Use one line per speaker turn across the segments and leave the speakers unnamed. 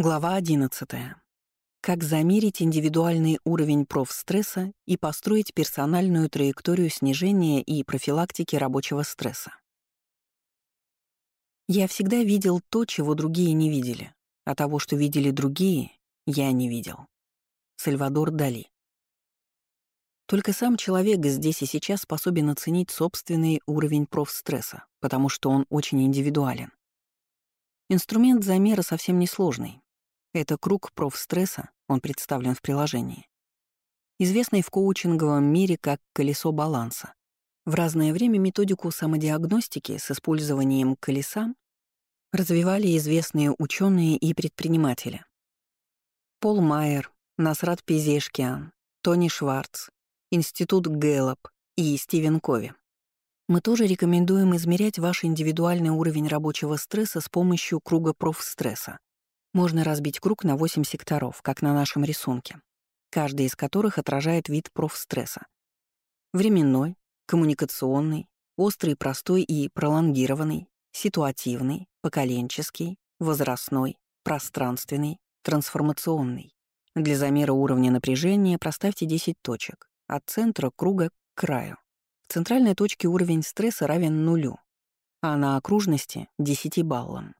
Глава 11. Как замерить индивидуальный уровень профстресса и построить персональную траекторию снижения и профилактики рабочего стресса. Я всегда видел то, чего другие не видели, а того, что видели другие, я не видел. Сальвадор Дали. Только сам человек здесь и сейчас способен оценить собственный уровень профстресса, потому что он очень индивидуален. Инструмент замера совсем несложный, это круг профстресса, он представлен в приложении. Известный в коучинговом мире как колесо баланса. В разное время методику самодиагностики с использованием колеса развивали известные ученые и предприниматели. Пол Майер, Насрат Пизешкиан, Тони Шварц, Институт Гэллоп и Стивен Кови. Мы тоже рекомендуем измерять ваш индивидуальный уровень рабочего стресса с помощью круга профстресса. Можно разбить круг на 8 секторов, как на нашем рисунке, каждый из которых отражает вид профстресса. Временной, коммуникационный, острый, простой и пролонгированный, ситуативный, поколенческий, возрастной, пространственный, трансформационный. Для замера уровня напряжения проставьте 10 точек, от центра круга к краю. В центральной точке уровень стресса равен нулю, а на окружности — 10 баллам.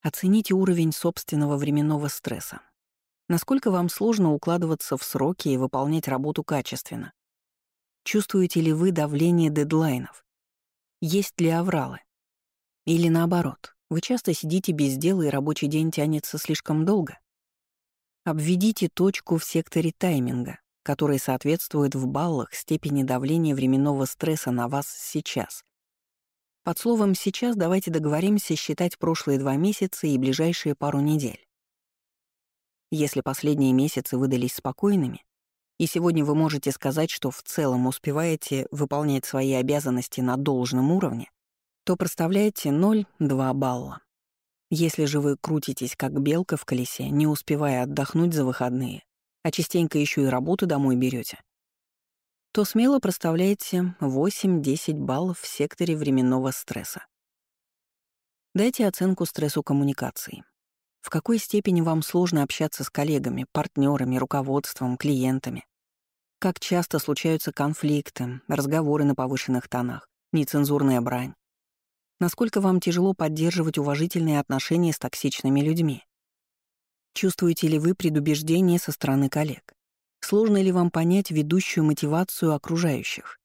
Оцените уровень собственного временного стресса. Насколько вам сложно укладываться в сроки и выполнять работу качественно? Чувствуете ли вы давление дедлайнов? Есть ли авралы? Или наоборот, вы часто сидите без дела и рабочий день тянется слишком долго? Обведите точку в секторе тайминга, который соответствует в баллах степени давления временного стресса на вас сейчас. Под словом «сейчас» давайте договоримся считать прошлые два месяца и ближайшие пару недель. Если последние месяцы выдались спокойными, и сегодня вы можете сказать, что в целом успеваете выполнять свои обязанности на должном уровне, то проставляете 0-2 балла. Если же вы крутитесь как белка в колесе, не успевая отдохнуть за выходные, а частенько еще и работу домой берете, то смело проставляйте 8-10 баллов в секторе временного стресса. Дайте оценку стрессу коммуникации. В какой степени вам сложно общаться с коллегами, партнерами, руководством, клиентами? Как часто случаются конфликты, разговоры на повышенных тонах, нецензурная брань? Насколько вам тяжело поддерживать уважительные отношения с токсичными людьми? Чувствуете ли вы предубеждение со стороны коллег? Сложно ли вам понять ведущую мотивацию окружающих?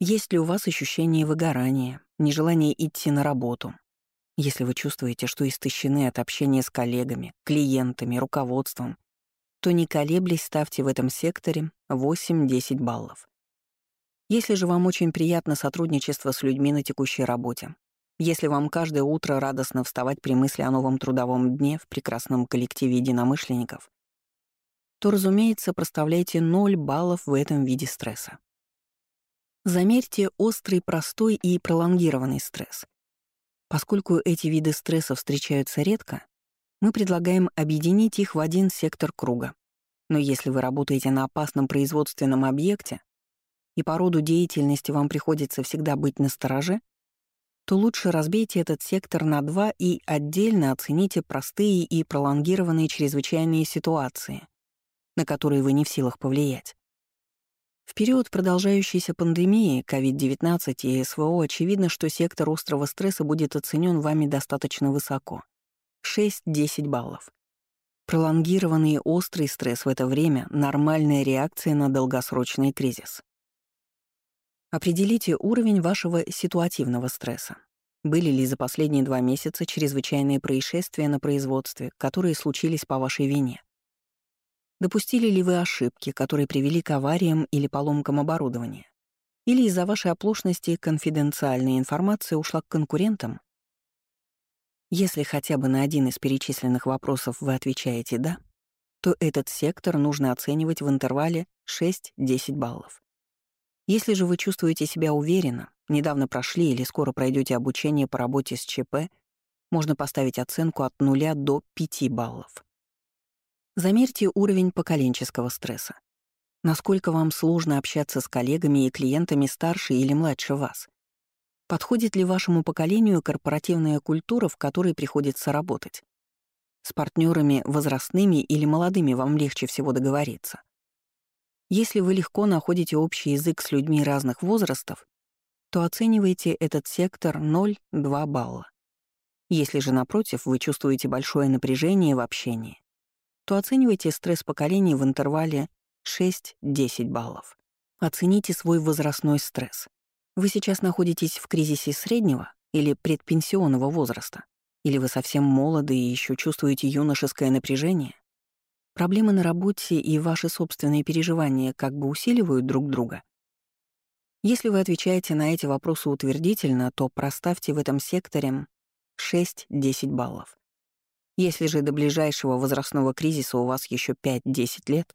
Есть ли у вас ощущение выгорания, нежелание идти на работу? Если вы чувствуете, что истощены от общения с коллегами, клиентами, руководством, то не колеблясь ставьте в этом секторе 8-10 баллов. Если же вам очень приятно сотрудничество с людьми на текущей работе, если вам каждое утро радостно вставать при мысли о новом трудовом дне в прекрасном коллективе единомышленников, то, разумеется, проставляйте 0 баллов в этом виде стресса. Замерьте острый, простой и пролонгированный стресс. Поскольку эти виды стресса встречаются редко, мы предлагаем объединить их в один сектор круга. Но если вы работаете на опасном производственном объекте, и по роду деятельности вам приходится всегда быть настороже, то лучше разбейте этот сектор на два и отдельно оцените простые и пролонгированные чрезвычайные ситуации, на которые вы не в силах повлиять. В период продолжающейся пандемии COVID-19 и СВО очевидно, что сектор острого стресса будет оценен вами достаточно высоко — 6-10 баллов. Пролонгированный острый стресс в это время — нормальная реакция на долгосрочный кризис. Определите уровень вашего ситуативного стресса. Были ли за последние два месяца чрезвычайные происшествия на производстве, которые случились по вашей вине? Допустили ли вы ошибки, которые привели к авариям или поломкам оборудования? Или из-за вашей оплошности конфиденциальная информация ушла к конкурентам? Если хотя бы на один из перечисленных вопросов вы отвечаете «да», то этот сектор нужно оценивать в интервале 6-10 баллов. Если же вы чувствуете себя уверенно, недавно прошли или скоро пройдете обучение по работе с ЧП, можно поставить оценку от 0 до 5 баллов. Замерьте уровень поколенческого стресса. Насколько вам сложно общаться с коллегами и клиентами старше или младше вас? Подходит ли вашему поколению корпоративная культура, в которой приходится работать? С партнерами возрастными или молодыми вам легче всего договориться. Если вы легко находите общий язык с людьми разных возрастов, то оцениваете этот сектор 0-2 балла. Если же, напротив, вы чувствуете большое напряжение в общении, то оценивайте стресс поколений в интервале 6-10 баллов. Оцените свой возрастной стресс. Вы сейчас находитесь в кризисе среднего или предпенсионного возраста? Или вы совсем молоды и еще чувствуете юношеское напряжение? Проблемы на работе и ваши собственные переживания как бы усиливают друг друга? Если вы отвечаете на эти вопросы утвердительно, то проставьте в этом секторе 6-10 баллов. Если же до ближайшего возрастного кризиса у вас еще 5-10 лет,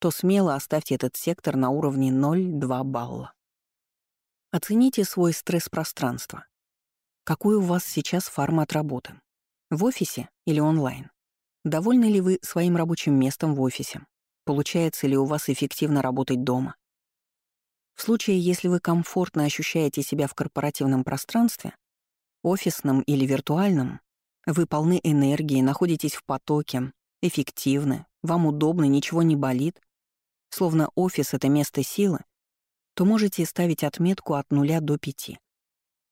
то смело оставьте этот сектор на уровне 0-2 балла. Оцените свой стресс-пространство. Какой у вас сейчас формат работы? В офисе или онлайн? Довольны ли вы своим рабочим местом в офисе? Получается ли у вас эффективно работать дома? В случае, если вы комфортно ощущаете себя в корпоративном пространстве, офисном или виртуальном, вы полны энергии, находитесь в потоке, эффективны, вам удобно, ничего не болит, словно офис — это место силы, то можете ставить отметку от нуля до пяти.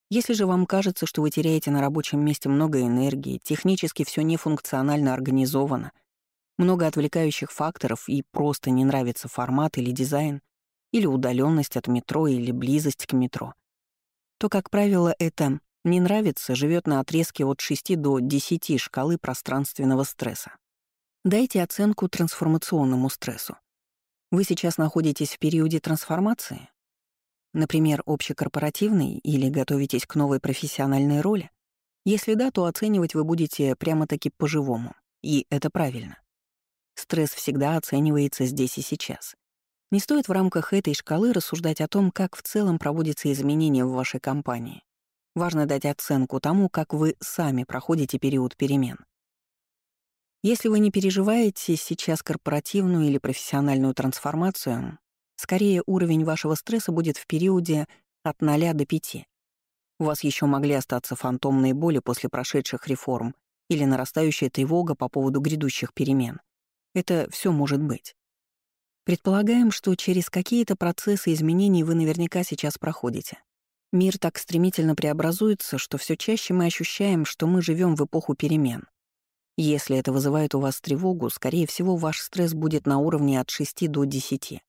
Если же вам кажется, что вы теряете на рабочем месте много энергии, технически все нефункционально организовано, много отвлекающих факторов и просто не нравится формат или дизайн, или удаленность от метро или близость к метро, то, как правило, это «не нравится» живет на отрезке от 6 до 10 шкалы пространственного стресса. Дайте оценку трансформационному стрессу. Вы сейчас находитесь в периоде трансформации? Например, общекорпоративный или готовитесь к новой профессиональной роли? Если да, то оценивать вы будете прямо-таки по-живому. И это правильно. Стресс всегда оценивается здесь и сейчас. Не стоит в рамках этой шкалы рассуждать о том, как в целом проводятся изменения в вашей компании. Важно дать оценку тому, как вы сами проходите период перемен. Если вы не переживаете сейчас корпоративную или профессиональную трансформацию, скорее уровень вашего стресса будет в периоде от 0 до 5. У вас еще могли остаться фантомные боли после прошедших реформ или нарастающая тревога по поводу грядущих перемен. Это все может быть. Предполагаем, что через какие-то процессы изменений вы наверняка сейчас проходите. Мир так стремительно преобразуется, что все чаще мы ощущаем, что мы живем в эпоху перемен. Если это вызывает у вас тревогу, скорее всего, ваш стресс будет на уровне от 6 до 10.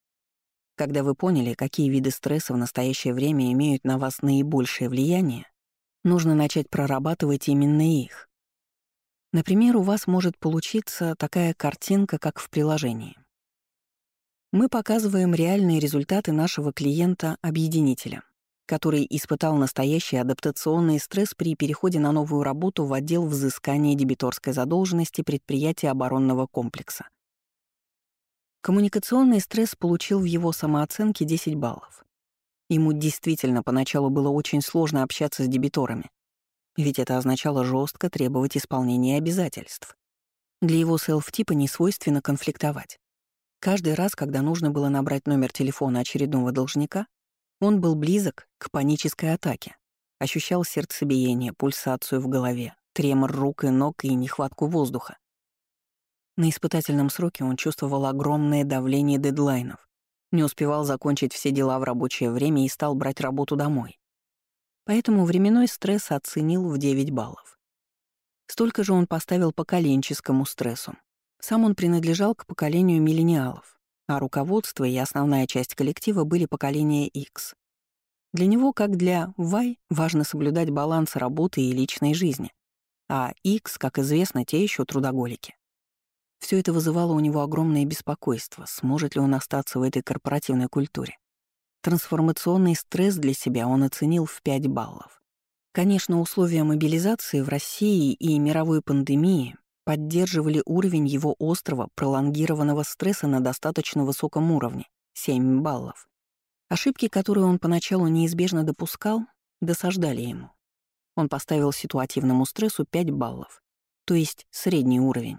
Когда вы поняли, какие виды стресса в настоящее время имеют на вас наибольшее влияние, нужно начать прорабатывать именно их. Например, у вас может получиться такая картинка, как в приложении. Мы показываем реальные результаты нашего клиента-объединителя, который испытал настоящий адаптационный стресс при переходе на новую работу в отдел взыскания дебиторской задолженности предприятия оборонного комплекса. Коммуникационный стресс получил в его самооценке 10 баллов. Ему действительно поначалу было очень сложно общаться с дебиторами, ведь это означало жестко требовать исполнения обязательств. Для его селф-типа не свойственно конфликтовать. Каждый раз, когда нужно было набрать номер телефона очередного должника, он был близок к панической атаке. Ощущал сердцебиение, пульсацию в голове, тремор рук и ног и нехватку воздуха. На испытательном сроке он чувствовал огромное давление дедлайнов, не успевал закончить все дела в рабочее время и стал брать работу домой. Поэтому временной стресс оценил в 9 баллов. Столько же он поставил поколенческому стрессу, сам он принадлежал к поколению миллениалов, а руководство и основная часть коллектива были поколения X. Для него, как для Y, важно соблюдать баланс работы и личной жизни, а X, как известно, те еще трудоголики. Все это вызывало у него огромное беспокойство, сможет ли он остаться в этой корпоративной культуре. Трансформационный стресс для себя он оценил в 5 баллов. Конечно, условия мобилизации в России и мировой пандемии поддерживали уровень его острого пролонгированного стресса на достаточно высоком уровне — 7 баллов. Ошибки, которые он поначалу неизбежно допускал, досаждали ему. Он поставил ситуативному стрессу 5 баллов, то есть средний уровень.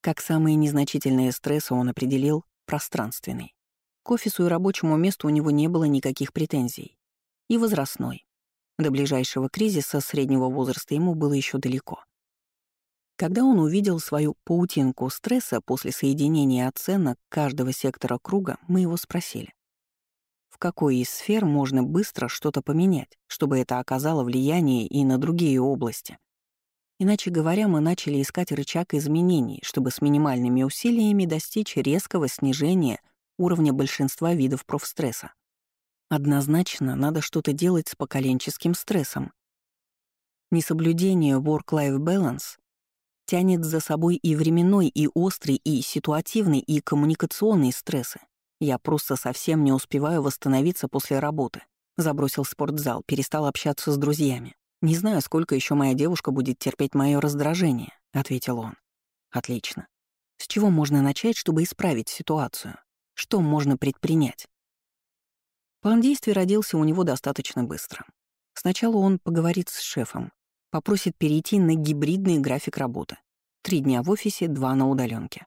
Как самые незначительные стрессы он определил пространственный. К офису и рабочему месту у него не было никаких претензий. И возрастной. До ближайшего кризиса среднего возраста ему было еще далеко. Когда он увидел свою паутинку стресса после соединения оценок каждого сектора круга, мы его спросили. В какой из сфер можно быстро что-то поменять, чтобы это оказало влияние и на другие области? Иначе говоря, мы начали искать рычаг изменений, чтобы с минимальными усилиями достичь резкого снижения уровня большинства видов профстресса. Однозначно надо что-то делать с поколенческим стрессом. Несоблюдение work-life balance тянет за собой и временной, и острый, и ситуативный, и коммуникационный стрессы. Я просто совсем не успеваю восстановиться после работы. Забросил спортзал, перестал общаться с друзьями. «Не знаю, сколько еще моя девушка будет терпеть мое раздражение», — ответил он. «Отлично. С чего можно начать, чтобы исправить ситуацию? Что можно предпринять?» План действий родился у него достаточно быстро. Сначала он поговорит с шефом, попросит перейти на гибридный график работы. Три дня в офисе, два на удаленке.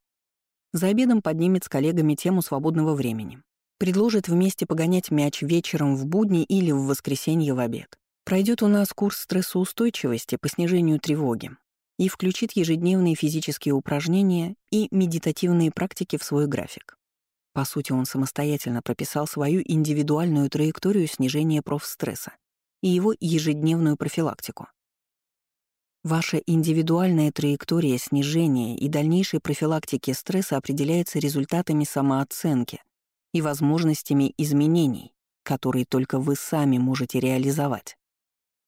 За обедом поднимет с коллегами тему свободного времени. Предложит вместе погонять мяч вечером в будни или в воскресенье в обед. Пройдет у нас курс стрессоустойчивости по снижению тревоги и включит ежедневные физические упражнения и медитативные практики в свой график. По сути, он самостоятельно прописал свою индивидуальную траекторию снижения профстресса и его ежедневную профилактику. Ваша индивидуальная траектория снижения и дальнейшей профилактики стресса определяется результатами самооценки и возможностями изменений, которые только вы сами можете реализовать.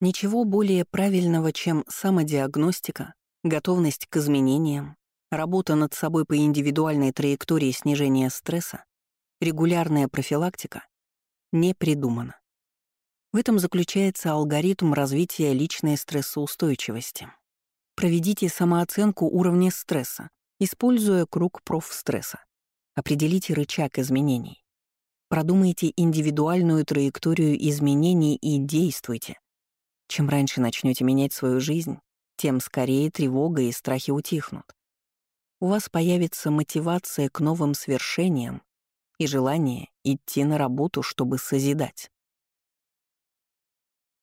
Ничего более правильного, чем самодиагностика, готовность к изменениям, работа над собой по индивидуальной траектории снижения стресса, регулярная профилактика не придумано. В этом заключается алгоритм развития личной стрессоустойчивости. Проведите самооценку уровня стресса, используя круг профстресса. Определите рычаг изменений. Продумайте индивидуальную траекторию изменений и действуйте, чем раньше начнете менять свою жизнь, тем скорее тревога и страхи утихнут. У вас появится мотивация к новым свершениям и желание идти на работу, чтобы созидать.